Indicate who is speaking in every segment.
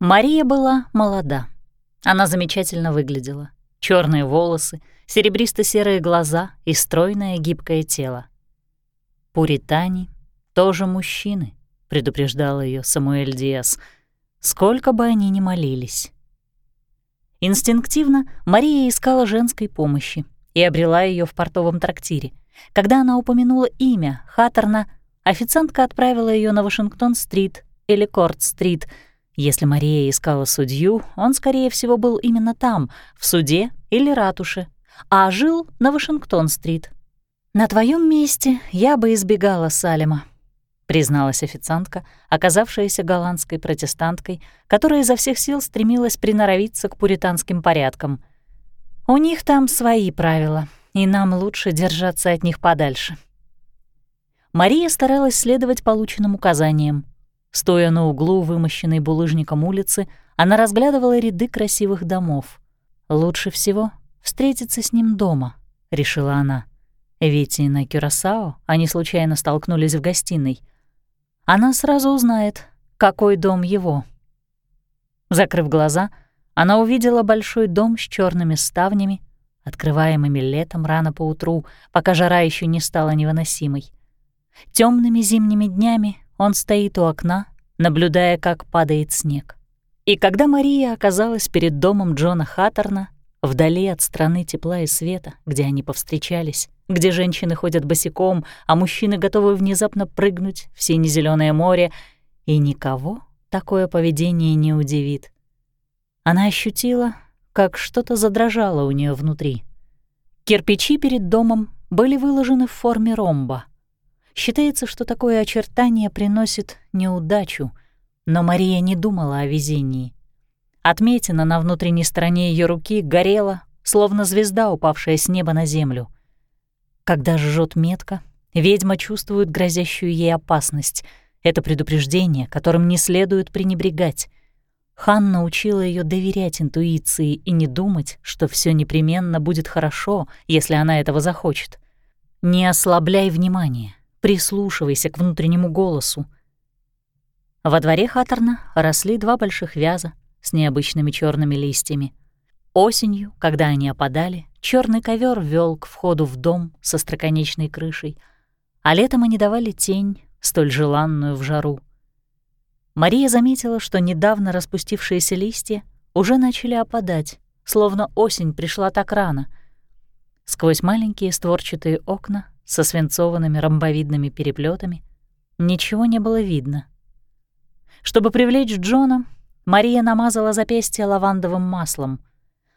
Speaker 1: Мария была молода. Она замечательно выглядела. Черные волосы, серебристо-серые глаза и стройное гибкое тело. Пуритане тоже мужчины, предупреждал ее Самуэль Диас, сколько бы они ни молились. Инстинктивно Мария искала женской помощи и обрела ее в портовом трактире. Когда она упомянула имя Хаттерна, официантка отправила ее на Вашингтон-стрит или Корт-стрит — если Мария искала судью, он, скорее всего, был именно там, в суде или ратуше, а жил на Вашингтон-стрит. «На твоем месте я бы избегала Салема», — призналась официантка, оказавшаяся голландской протестанткой, которая изо всех сил стремилась приноровиться к пуританским порядкам. «У них там свои правила, и нам лучше держаться от них подальше». Мария старалась следовать полученным указаниям. Стоя на углу, вымощенной булыжником улицы, она разглядывала ряды красивых домов. «Лучше всего встретиться с ним дома», — решила она. Ведь и на Кюрасао они случайно столкнулись в гостиной. Она сразу узнает, какой дом его. Закрыв глаза, она увидела большой дом с черными ставнями, открываемыми летом рано поутру, пока жара еще не стала невыносимой. Темными зимними днями он стоит у окна, наблюдая, как падает снег. И когда Мария оказалась перед домом Джона Хаттерна, вдали от страны тепла и света, где они повстречались, где женщины ходят босиком, а мужчины готовы внезапно прыгнуть в сине-зелёное море, и никого такое поведение не удивит. Она ощутила, как что-то задрожало у нее внутри. Кирпичи перед домом были выложены в форме ромба. Считается, что такое очертание приносит неудачу, но Мария не думала о везении. Отметина на внутренней стороне ее руки горела, словно звезда, упавшая с неба на землю. Когда жжет метка, ведьма чувствует грозящую ей опасность. Это предупреждение, которым не следует пренебрегать. Хан научила ее доверять интуиции и не думать, что все непременно будет хорошо, если она этого захочет. Не ослабляй внимание. Прислушивайся к внутреннему голосу. Во дворе Хаттерна росли два больших вяза с необычными черными листьями. Осенью, когда они опадали, черный ковер вел к входу в дом со строконечной крышей, а летом они давали тень, столь желанную в жару. Мария заметила, что недавно распустившиеся листья уже начали опадать, словно осень пришла так рано. Сквозь маленькие створчатые окна со свинцованными ромбовидными переплетами, ничего не было видно. Чтобы привлечь Джона, Мария намазала запястье лавандовым маслом.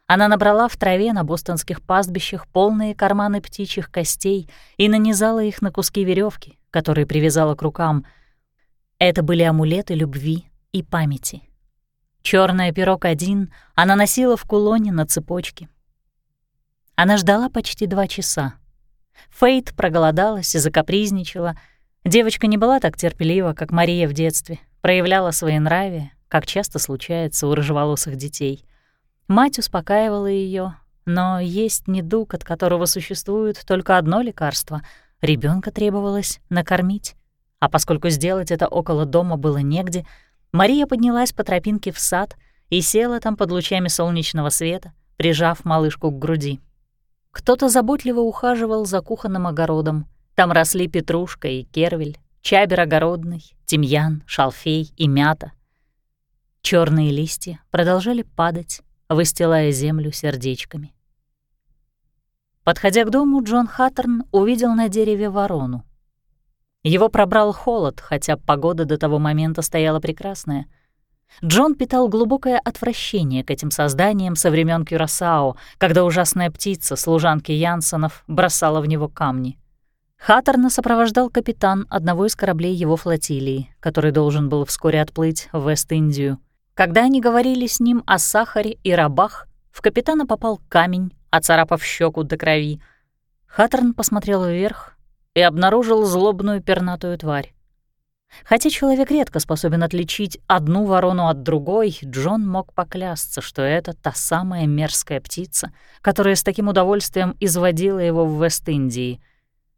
Speaker 1: Она набрала в траве на бостонских пастбищах полные карманы птичьих костей и нанизала их на куски веревки, которые привязала к рукам. Это были амулеты любви и памяти. Черное пирог один она носила в кулоне на цепочке. Она ждала почти два часа. Фейт проголодалась и закапризничала. Девочка не была так терпелива, как Мария в детстве, проявляла свои нравия, как часто случается у рыжеволосых детей. Мать успокаивала ее, но есть недуг, от которого существует только одно лекарство. Ребенка требовалось накормить. А поскольку сделать это около дома было негде, Мария поднялась по тропинке в сад и села там под лучами солнечного света, прижав малышку к груди. Кто-то заботливо ухаживал за кухонным огородом. Там росли петрушка и кервель, чабер огородный, тимьян, шалфей и мята. Черные листья продолжали падать, выстилая землю сердечками. Подходя к дому, Джон Хаттерн увидел на дереве ворону. Его пробрал холод, хотя погода до того момента стояла прекрасная — Джон питал глубокое отвращение к этим созданиям со времен Кюрасао, когда ужасная птица, служанки Янсонов, бросала в него камни. Хаттерна сопровождал капитан одного из кораблей его флотилии, который должен был вскоре отплыть в Вест-Индию. Когда они говорили с ним о сахаре и рабах, в капитана попал камень, оцарапав щеку до крови. Хаттерн посмотрел вверх и обнаружил злобную пернатую тварь. Хотя человек редко способен отличить одну ворону от другой, Джон мог поклясться, что это та самая мерзкая птица, которая с таким удовольствием изводила его в Вест-Индии.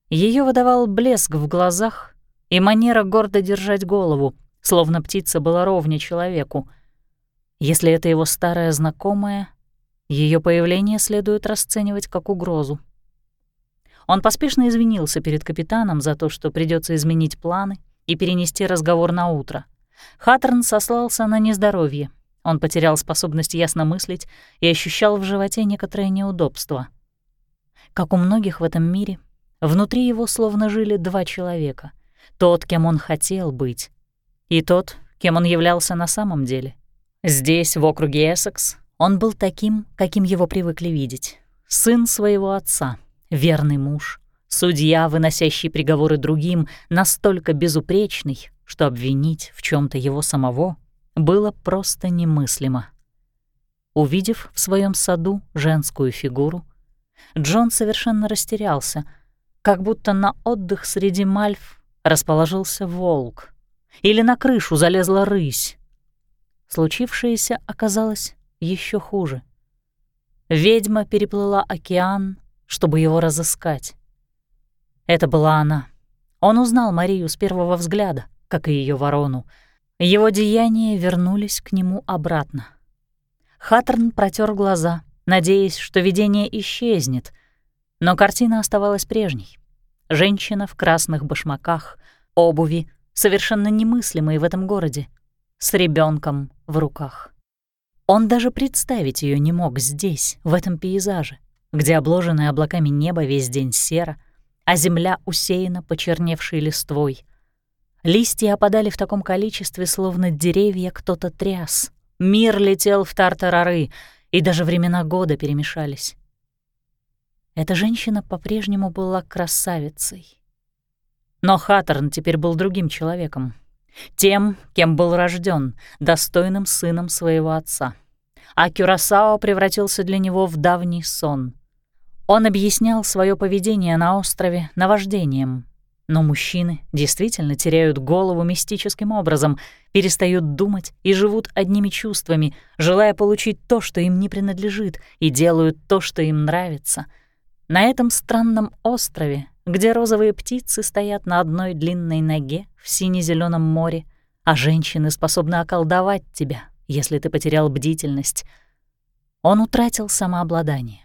Speaker 1: Ее выдавал блеск в глазах и манера гордо держать голову, словно птица была ровнее человеку. Если это его старая знакомая, ее появление следует расценивать как угрозу. Он поспешно извинился перед капитаном за то, что придется изменить планы и перенести разговор на утро. Хаттерн сослался на нездоровье. Он потерял способность ясно мыслить и ощущал в животе некоторое неудобство. Как у многих в этом мире, внутри его словно жили два человека. Тот, кем он хотел быть, и тот, кем он являлся на самом деле. Здесь, в округе Эссекс, он был таким, каким его привыкли видеть. Сын своего отца, верный муж, судья, выносящий приговоры другим, настолько безупречный, что обвинить в чем то его самого было просто немыслимо. Увидев в своем саду женскую фигуру, Джон совершенно растерялся, как будто на отдых среди мальв расположился волк или на крышу залезла рысь. Случившееся оказалось еще хуже. Ведьма переплыла океан, чтобы его разыскать. Это была она. Он узнал Марию с первого взгляда, как и ее ворону. Его деяния вернулись к нему обратно. Хаттерн протер глаза, надеясь, что видение исчезнет, но картина оставалась прежней. Женщина в красных башмаках, обуви, совершенно немыслимой в этом городе, с ребенком в руках. Он даже представить ее не мог здесь, в этом пейзаже, где обложенное облаками небо весь день серо, а земля усеяна почерневшей листвой. Листья опадали в таком количестве, словно деревья кто-то тряс. Мир летел в тартарары, и даже времена года перемешались. Эта женщина по-прежнему была красавицей. Но Хаттерн теперь был другим человеком, тем, кем был рожден, достойным сыном своего отца. А Кюрасао превратился для него в давний сон. Он объяснял свое поведение на острове наваждением. Но мужчины действительно теряют голову мистическим образом, перестают думать и живут одними чувствами, желая получить то, что им не принадлежит, и делают то, что им нравится. На этом странном острове где розовые птицы стоят на одной длинной ноге в сине зеленом море, а женщины способны околдовать тебя, если ты потерял бдительность. Он утратил самообладание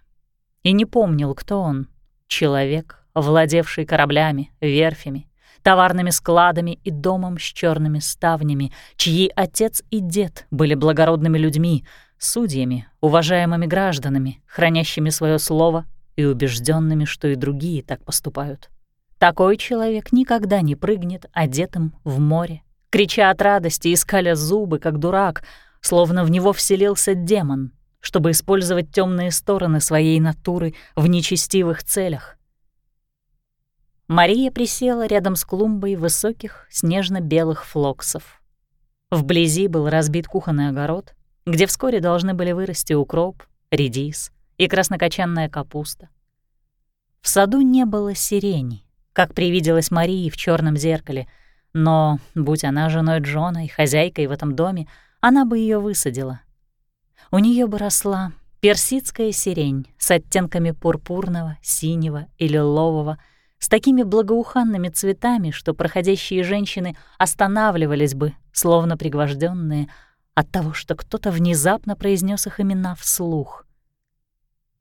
Speaker 1: и не помнил, кто он — человек, владевший кораблями, верфями, товарными складами и домом с черными ставнями, чьи отец и дед были благородными людьми, судьями, уважаемыми гражданами, хранящими свое слово и убежденными, что и другие так поступают. Такой человек никогда не прыгнет одетым в море, крича от радости и скаля зубы, как дурак, словно в него вселился демон, чтобы использовать темные стороны своей натуры в нечестивых целях. Мария присела рядом с клумбой высоких снежно-белых флоксов. Вблизи был разбит кухонный огород, где вскоре должны были вырасти укроп, редис, и краснокочанная капуста. В саду не было сирени, как привиделась Марии в черном зеркале, но, будь она женой Джона и хозяйкой в этом доме, она бы ее высадила. У нее бы росла персидская сирень с оттенками пурпурного, синего и лилового, с такими благоуханными цветами, что проходящие женщины останавливались бы, словно пригвожденные, от того, что кто-то внезапно произнес их имена вслух.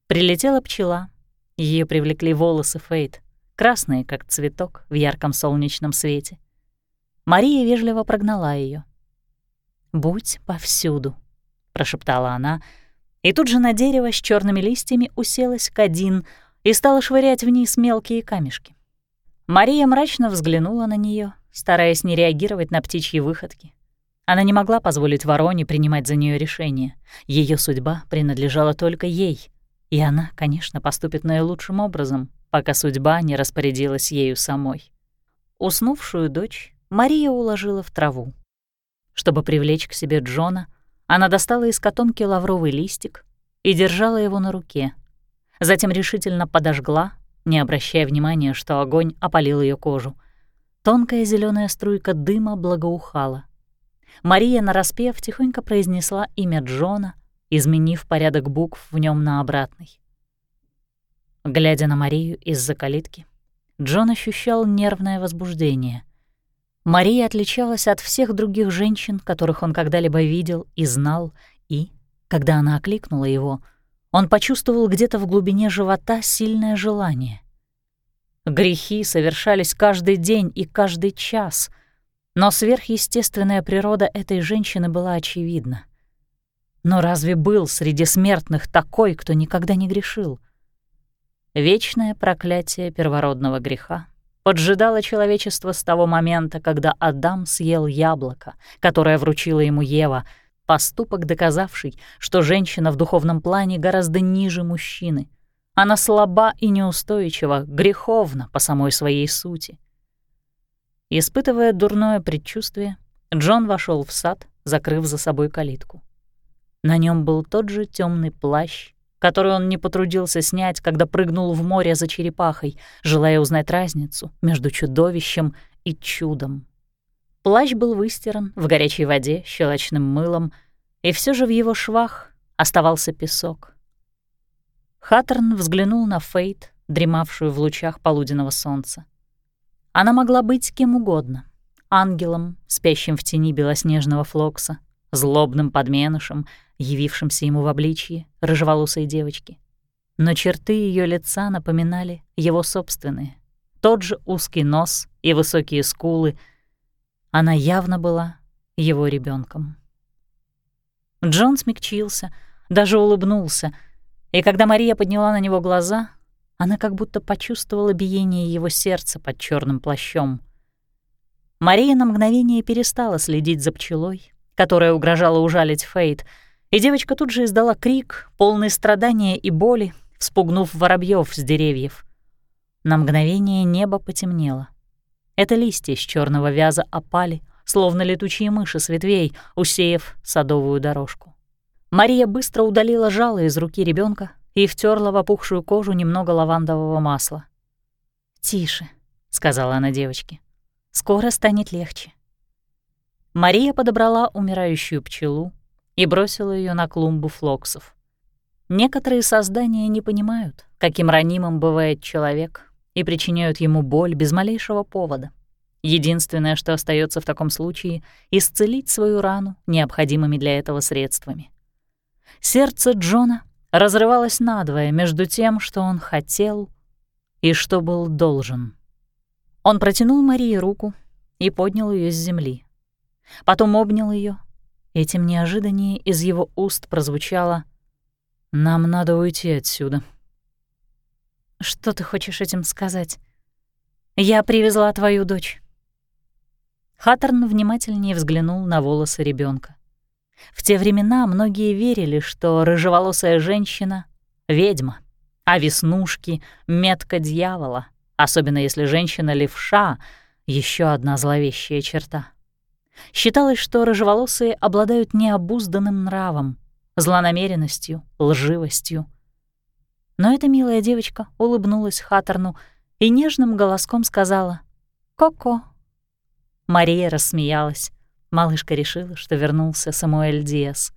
Speaker 1: Прилетела пчела. Ее привлекли волосы Фейт, красные, как цветок, в ярком солнечном свете. Мария вежливо прогнала ее. «Будь повсюду», — прошептала она, и тут же на дерево с черными листьями уселась Кадин и стала швырять вниз мелкие камешки. Мария мрачно взглянула на нее, стараясь не реагировать на птичьи выходки. Она не могла позволить вороне принимать за нее решение. Ее судьба принадлежала только ей — и она, конечно, поступит наилучшим образом, пока судьба не распорядилась ею самой. Уснувшую дочь Мария уложила в траву. Чтобы привлечь к себе Джона, она достала из котомки лавровый листик и держала его на руке. Затем решительно подожгла, не обращая внимания, что огонь опалил ее кожу. Тонкая зеленая струйка дыма благоухала. Мария, нараспев, тихонько произнесла имя Джона, изменив порядок букв в нем на обратный. Глядя на Марию из-за калитки, Джон ощущал нервное возбуждение. Мария отличалась от всех других женщин, которых он когда-либо видел и знал, И, когда она окликнула его, он почувствовал где-то в глубине живота сильное желание. Грехи совершались каждый день и каждый час, но сверхъестественная природа этой женщины была очевидна. Но разве был среди смертных такой, кто никогда не грешил? Вечное проклятие первородного греха поджидало человечество с того момента, когда Адам съел яблоко, которое вручила ему Ева, поступок, доказавший, что женщина в духовном плане гораздо ниже мужчины. Она слаба и неустойчива, греховна по самой своей сути. Испытывая дурное предчувствие, Джон вошел в сад, закрыв за собой калитку. На нем был тот же темный плащ, который он не потрудился снять, когда прыгнул в море за черепахой, желая узнать разницу между чудовищем и чудом. Плащ был выстиран в горячей воде щелочным мылом, и все же в его швах оставался песок. Хаттерн взглянул на Фейт, дремавшую в лучах полуденного солнца. Она могла быть кем угодно — ангелом, спящим в тени белоснежного флокса, злобным подменышем, явившимся ему в обличье рыжеволосой девочки. Но черты ее лица напоминали его собственные. Тот же узкий нос и высокие скулы. Она явно была его ребенком. Джон смягчился, даже улыбнулся, и когда Мария подняла на него глаза, она как будто почувствовала биение его сердца под черным плащом. Мария на мгновение перестала следить за пчелой, которая угрожала ужалить Фейт, и девочка тут же издала крик, полный страдания и боли, вспугнув воробьев с деревьев. На мгновение небо потемнело. Это листья с черного вяза опали, словно летучие мыши с ветвей, усеяв садовую дорожку. Мария быстро удалила жало из руки ребенка и втерла в опухшую кожу немного лавандового масла. «Тише», — сказала она девочке. «Скоро станет легче». Мария подобрала умирающую пчелу и бросила ее на клумбу флоксов. Некоторые создания не понимают, каким ранимым бывает человек, и причиняют ему боль без малейшего повода. Единственное, что остается в таком случае — исцелить свою рану необходимыми для этого средствами. Сердце Джона разрывалось надвое между тем, что он хотел и что был должен. Он протянул Марии руку и поднял ее с земли. Потом обнял ее, и тем неожиданнее из его уст прозвучало «Нам надо уйти отсюда». «Что ты хочешь этим сказать? Я привезла твою дочь». Хаттерн внимательнее взглянул на волосы ребенка. В те времена многие верили, что рыжеволосая женщина — ведьма, а веснушки — метка дьявола, особенно если женщина — левша — еще одна зловещая черта. Считалось, что рыжеволосые обладают необузданным нравом, злонамеренностью, лживостью. Но эта милая девочка улыбнулась Хаттерну и нежным голоском сказала «Ко-ко». Мария рассмеялась. Малышка решила, что вернулся Самуэль Диас.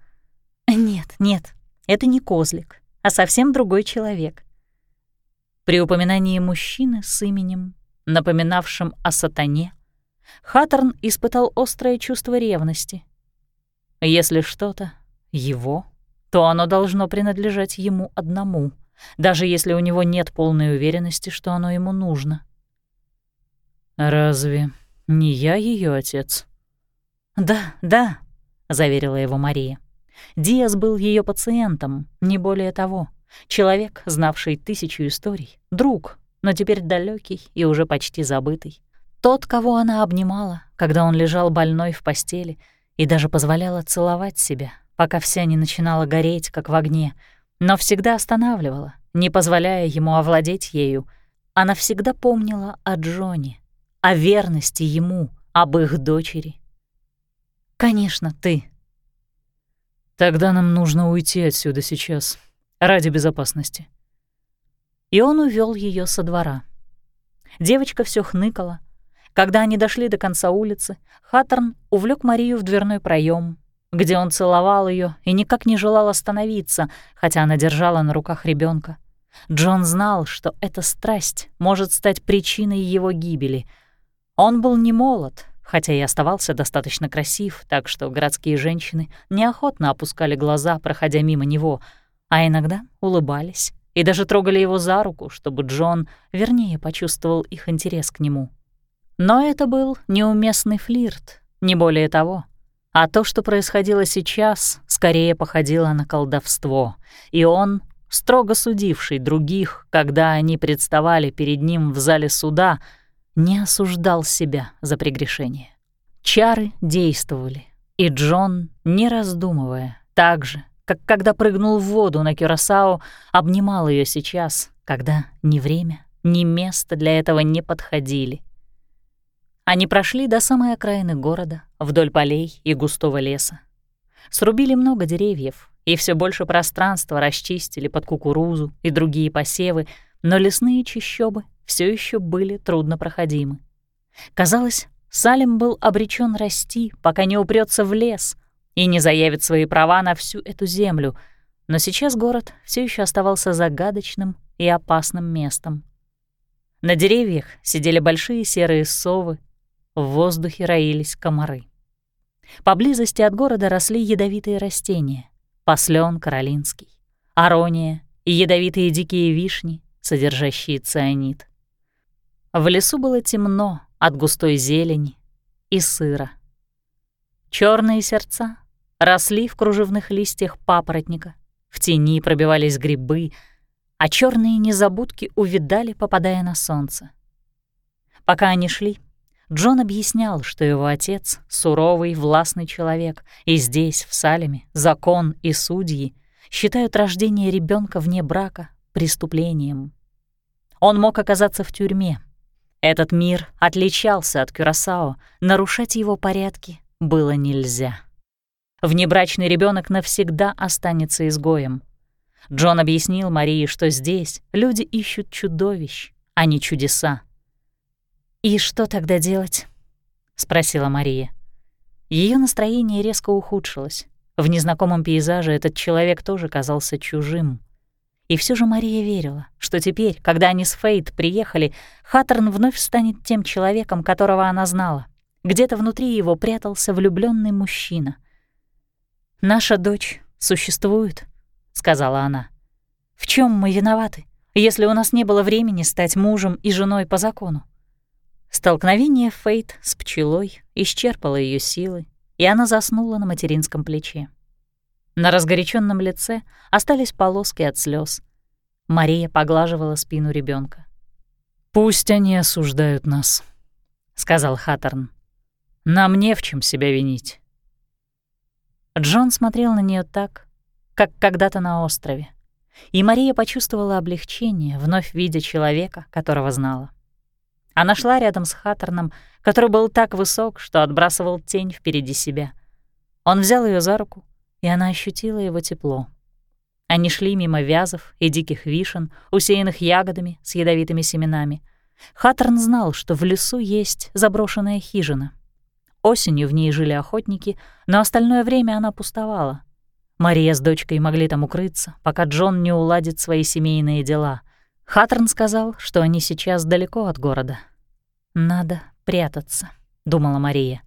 Speaker 1: «Нет, нет, это не козлик, а совсем другой человек». При упоминании мужчины с именем, напоминавшим о сатане, Хаттерн испытал острое чувство ревности. Если что-то его, то оно должно принадлежать ему одному, даже если у него нет полной уверенности, что оно ему нужно. «Разве не я ее отец?» «Да, да», — заверила его Мария. Диас был ее пациентом, не более того. Человек, знавший тысячу историй, друг, но теперь далекий и уже почти забытый. Тот, кого она обнимала, когда он лежал больной в постели, и даже позволяла целовать себя, пока вся не начинала гореть, как в огне, но всегда останавливала, не позволяя ему овладеть ею. Она всегда помнила о Джоне, о верности ему, об их дочери. «Конечно, ты». «Тогда нам нужно уйти отсюда сейчас, ради безопасности». И он увел ее со двора. Девочка все хныкала, когда они дошли до конца улицы, Хаттерн увлек Марию в дверной проем, где он целовал ее и никак не желал остановиться, хотя она держала на руках ребенка. Джон знал, что эта страсть может стать причиной его гибели. Он был не молод, хотя и оставался достаточно красив, так что городские женщины неохотно опускали глаза, проходя мимо него, а иногда улыбались и даже трогали его за руку, чтобы Джон вернее почувствовал их интерес к нему. Но это был неуместный флирт, не более того. А то, что происходило сейчас, скорее походило на колдовство, и он, строго судивший других, когда они представали перед ним в зале суда, не осуждал себя за прегрешение. Чары действовали, и Джон, не раздумывая, так же, как когда прыгнул в воду на Кюрасао, обнимал ее сейчас, когда ни время, ни место для этого не подходили. Они прошли до самой окраины города, вдоль полей и густого леса. Срубили много деревьев, и все больше пространства расчистили под кукурузу и другие посевы, но лесные чащобы все еще были труднопроходимы. Казалось, Салим был обречен расти, пока не упрется в лес и не заявит свои права на всю эту землю, но сейчас город все еще оставался загадочным и опасным местом. На деревьях сидели большие серые совы, в воздухе роились комары. Поблизости от города росли ядовитые растения — послен каролинский, арония и ядовитые дикие вишни, содержащие цианид. В лесу было темно от густой зелени и сыра. Черные сердца росли в кружевных листьях папоротника, в тени пробивались грибы, а черные незабудки увидали, попадая на солнце. Пока они шли, Джон объяснял, что его отец — суровый, властный человек, и здесь, в Салеме, закон и судьи считают рождение ребенка вне брака преступлением. Он мог оказаться в тюрьме, этот мир отличался от Кюрасао, нарушать его порядки было нельзя. Внебрачный ребенок навсегда останется изгоем. Джон объяснил Марии, что здесь люди ищут чудовищ, а не чудеса. «И что тогда делать?» — спросила Мария. Ее настроение резко ухудшилось. В незнакомом пейзаже этот человек тоже казался чужим. И все же Мария верила, что теперь, когда они с Фейт приехали, Хаттерн вновь станет тем человеком, которого она знала. Где-то внутри его прятался влюбленный мужчина. «Наша дочь существует», — сказала она. «В чем мы виноваты, если у нас не было времени стать мужем и женой по закону?» Столкновение Фейт с пчелой исчерпало ее силы, и она заснула на материнском плече. На разгоряченном лице остались полоски от слез. Мария поглаживала спину ребенка. «Пусть они осуждают нас», — сказал Хаттерн. «Нам не в чем себя винить». Джон смотрел на нее так, как когда-то на острове, и Мария почувствовала облегчение, вновь видя человека, которого знала. Она шла рядом с Хаттерном, который был так высок, что отбрасывал тень впереди себя. Он взял ее за руку, и она ощутила его тепло. Они шли мимо вязов и диких вишен, усеянных ягодами с ядовитыми семенами. Хаттерн знал, что в лесу есть заброшенная хижина. Осенью в ней жили охотники, но остальное время она пустовала. Мария с дочкой могли там укрыться, пока Джон не уладит свои семейные дела. Хаттерн сказал, что они сейчас далеко от города. «Надо прятаться», — думала Мария.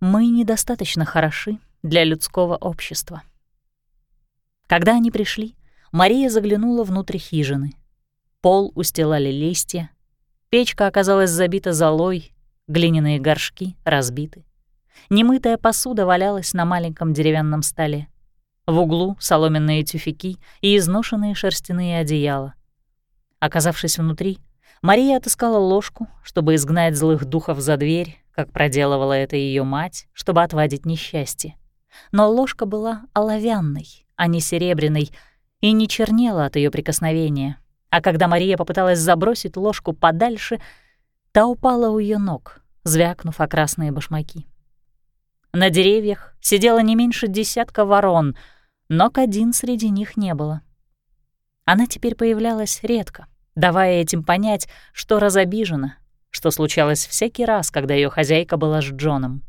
Speaker 1: «Мы недостаточно хороши, для людского общества. Когда они пришли, Мария заглянула внутрь хижины. Пол устилали листья, печка оказалась забита золой, глиняные горшки разбиты. Немытая посуда валялась на маленьком деревянном столе. В углу соломенные тюфяки и изношенные шерстяные одеяла. Оказавшись внутри, Мария отыскала ложку, чтобы изгнать злых духов за дверь, как проделывала это ее мать, чтобы отвадить несчастье но ложка была оловянной, а не серебряной, и не чернела от ее прикосновения. А когда Мария попыталась забросить ложку подальше, та упала у ее ног, звякнув о красные башмаки. На деревьях сидело не меньше десятка ворон, но один среди них не было. Она теперь появлялась редко, давая этим понять, что разобижена, что случалось всякий раз, когда ее хозяйка была с Джоном.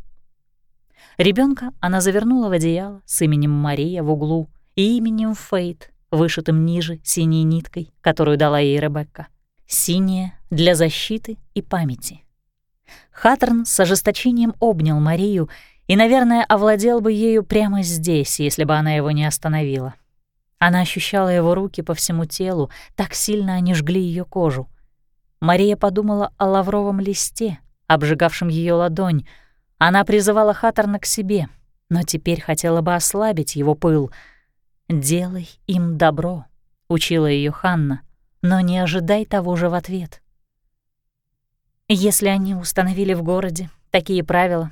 Speaker 1: Ребенка она завернула в одеяло с именем Мария в углу и именем Фейт, вышитым ниже синей ниткой, которую дала ей Ребекка. Синяя для защиты и памяти. Хаттерн с ожесточением обнял Марию и, наверное, овладел бы ею прямо здесь, если бы она его не остановила. Она ощущала его руки по всему телу, так сильно они жгли ее кожу. Мария подумала о лавровом листе, обжигавшем ее ладонь. Она призывала Хаттерна к себе, но теперь хотела бы ослабить его пыл. «Делай им добро», — учила ее Ханна, «но не ожидай того же в ответ». «Если они установили в городе такие правила,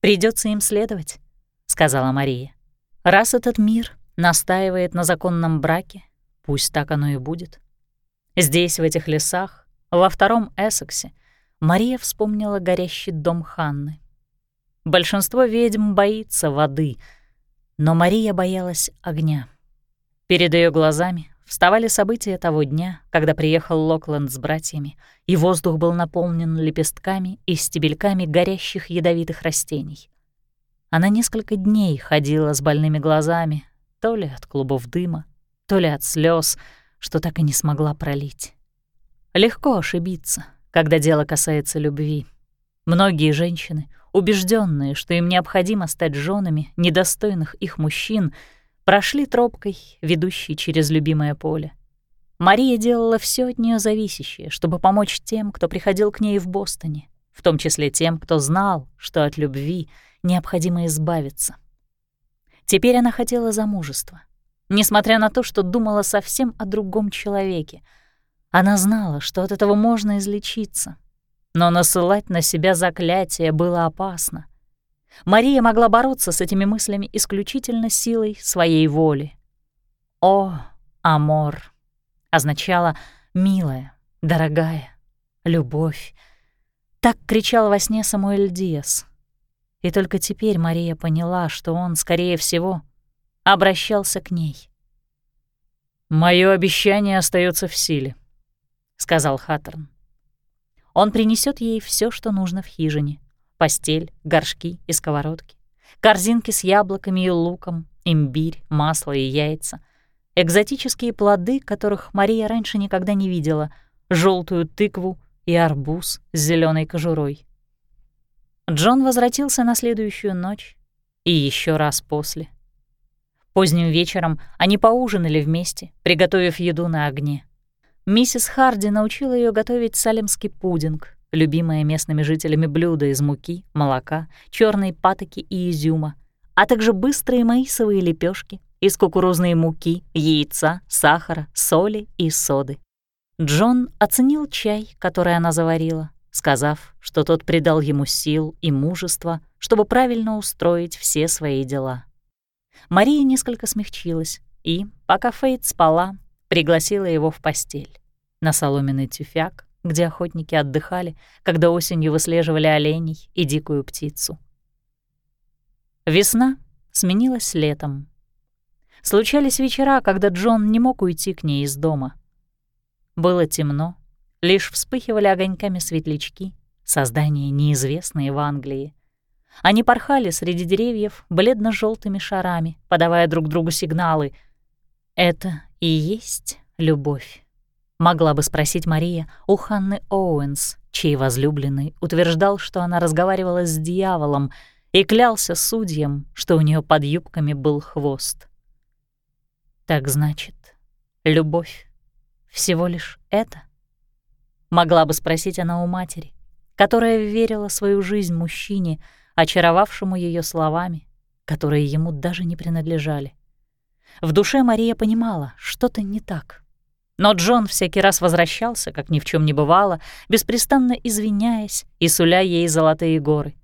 Speaker 1: придется им следовать», — сказала Мария. «Раз этот мир настаивает на законном браке, пусть так оно и будет. Здесь, в этих лесах, во втором Эссексе, Мария вспомнила горящий дом Ханны. Большинство ведьм боится воды, но Мария боялась огня. Перед ее глазами вставали события того дня, когда приехал Локленд с братьями, и воздух был наполнен лепестками и стебельками горящих ядовитых растений. Она несколько дней ходила с больными глазами, то ли от клубов дыма, то ли от слез, что так и не смогла пролить. Легко ошибиться, когда дело касается любви. Многие женщины, убежденные, что им необходимо стать женами недостойных их мужчин, прошли тропкой, ведущей через любимое поле. Мария делала все от нее зависящее, чтобы помочь тем, кто приходил к ней в Бостоне, в том числе тем, кто знал, что от любви необходимо избавиться. Теперь она хотела замужества. Несмотря на то, что думала совсем о другом человеке, она знала, что от этого можно излечиться. Но насылать на себя заклятие было опасно. Мария могла бороться с этими мыслями исключительно силой своей воли. «О, амор» означало «милая», «дорогая», «любовь». Так кричал во сне Самуэль Диас — и только теперь Мария поняла, что он, скорее всего, обращался к ней. Мое обещание остается в силе», — сказал Хаттерн. Он принесет ей все, что нужно в хижине. Постель, горшки и сковородки, корзинки с яблоками и луком, имбирь, масло и яйца, экзотические плоды, которых Мария раньше никогда не видела, желтую тыкву и арбуз с зеленой кожурой. Джон возвратился на следующую ночь и еще раз после. Поздним вечером они поужинали вместе, приготовив еду на огне. Миссис Харди научила ее готовить салемский пудинг, любимое местными жителями блюдо из муки, молока, черной патоки и изюма, а также быстрые маисовые лепешки из кукурузной муки, яйца, сахара, соли и соды. Джон оценил чай, который она заварила, сказав, что тот придал ему сил и мужества, чтобы правильно устроить все свои дела. Мария несколько смягчилась и, пока Фейт спала, пригласила его в постель. На соломенный тюфяк, где охотники отдыхали, когда осенью выслеживали оленей и дикую птицу. Весна сменилась летом. Случались вечера, когда Джон не мог уйти к ней из дома. Было темно, Лишь вспыхивали огоньками светлячки, создания неизвестные в Англии. Они порхали среди деревьев бледно желтыми шарами, подавая друг другу сигналы. «Это и есть любовь?» — могла бы спросить Мария у Ханны Оуэнс, чей возлюбленный утверждал, что она разговаривала с дьяволом и клялся судьям, что у нее под юбками был хвост. «Так значит, любовь — всего лишь это?» Могла бы спросить она у матери, которая верила свою жизнь мужчине, очаровавшему ее словами, которые ему даже не принадлежали. В душе Мария понимала, что-то не так. Но Джон всякий раз возвращался, как ни в чем не бывало, беспрестанно извиняясь и суля ей золотые горы.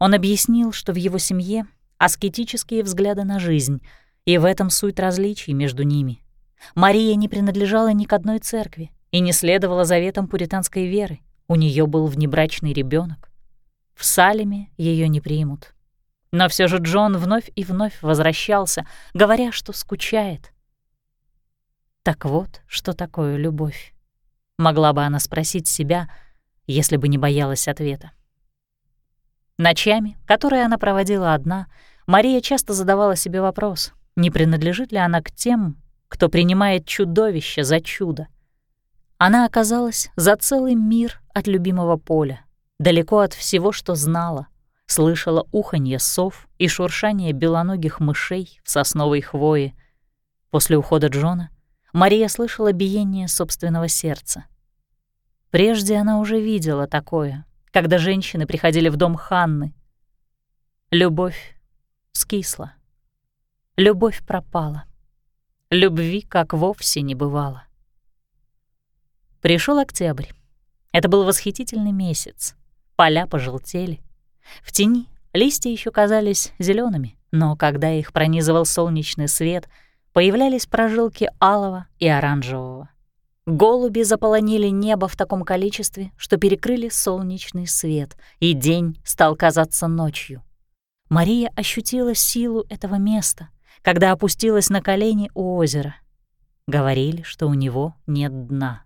Speaker 1: Он объяснил, что в его семье аскетические взгляды на жизнь, и в этом суть различий между ними. Мария не принадлежала ни к одной церкви, и не следовала заветам пуританской веры. У нее был внебрачный ребенок. В Салеме ее не примут. Но все же Джон вновь и вновь возвращался, говоря, что скучает. Так вот, что такое любовь. Могла бы она спросить себя, если бы не боялась ответа. Ночами, которые она проводила одна, Мария часто задавала себе вопрос, не принадлежит ли она к тем, кто принимает чудовище за чудо. Она оказалась за целый мир от любимого поля. далеко от всего, что знала, слышала уханье сов и шуршание белоногих мышей в сосновой хвое. После ухода Джона Мария слышала биение собственного сердца. Прежде она уже видела такое, когда женщины приходили в дом Ханны. Любовь скисла. Любовь пропала. Любви как вовсе не бывало. Пришел октябрь. Это был восхитительный месяц. Поля пожелтели. В тени листья еще казались зелеными, но когда их пронизывал солнечный свет, появлялись прожилки алого и оранжевого. Голуби заполонили небо в таком количестве, что перекрыли солнечный свет, и день стал казаться ночью. Мария ощутила силу этого места, когда опустилась на колени у озера. Говорили, что у него нет дна.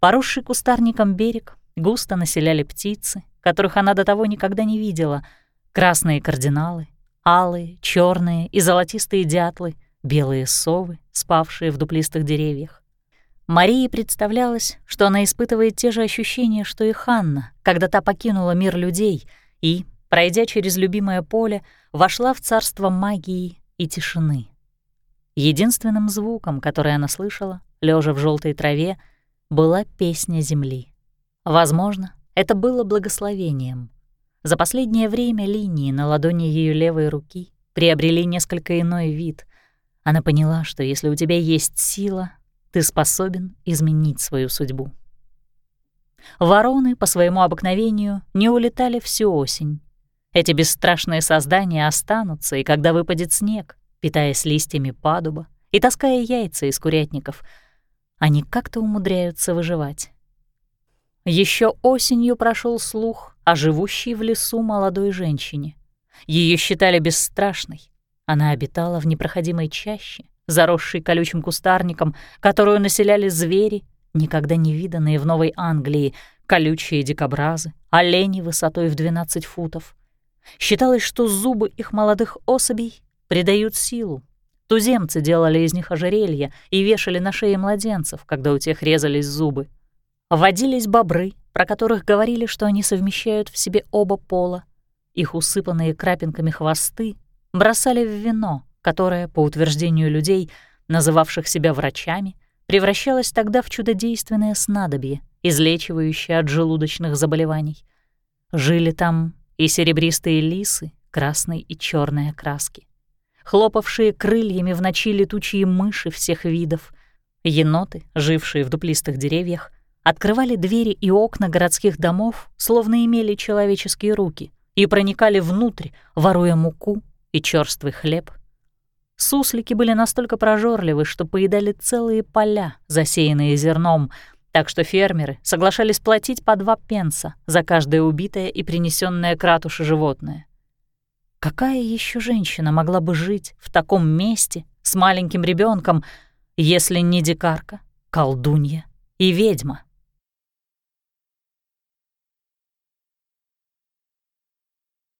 Speaker 1: Поросший кустарником берег густо населяли птицы, которых она до того никогда не видела. Красные кардиналы, алые, черные и золотистые дятлы, белые совы, спавшие в дуплистых деревьях. Марии представлялось, что она испытывает те же ощущения, что и Ханна, когда та покинула мир людей и, пройдя через любимое поле, вошла в царство магии и тишины. Единственным звуком, который она слышала, лежа в желтой траве, была песня земли. Возможно, это было благословением. За последнее время линии на ладони ее левой руки приобрели несколько иной вид. Она поняла, что если у тебя есть сила, ты способен изменить свою судьбу. Вороны по своему обыкновению не улетали всю осень. Эти бесстрашные создания останутся, и когда выпадет снег, питаясь листьями падуба и таская яйца из курятников — они как-то умудряются выживать. Еще осенью прошел слух о живущей в лесу молодой женщине. Ее считали бесстрашной. Она обитала в непроходимой чаще, заросшей колючим кустарником, которую населяли звери, никогда не виданные в Новой Англии, колючие дикобразы, олени высотой в 12 футов. Считалось, что зубы их молодых особей придают силу, Туземцы делали из них ожерелья и вешали на шее младенцев, когда у тех резались зубы. Водились бобры, про которых говорили, что они совмещают в себе оба пола. Их усыпанные крапинками хвосты бросали в вино, которое, по утверждению людей, называвших себя врачами, превращалось тогда в чудодейственное снадобье, излечивающее от желудочных заболеваний. Жили там и серебристые лисы красной и черной окраски хлопавшие крыльями в ночи летучие мыши всех видов. Еноты, жившие в дуплистых деревьях, открывали двери и окна городских домов, словно имели человеческие руки, и проникали внутрь, воруя муку и черствый хлеб. Суслики были настолько прожорливы, что поедали целые поля, засеянные зерном, так что фермеры соглашались платить по два пенса за каждое убитое и принесенное к ратуше животное. Какая еще женщина могла бы жить в таком месте с маленьким ребенком, если не дикарка, колдунья и ведьма?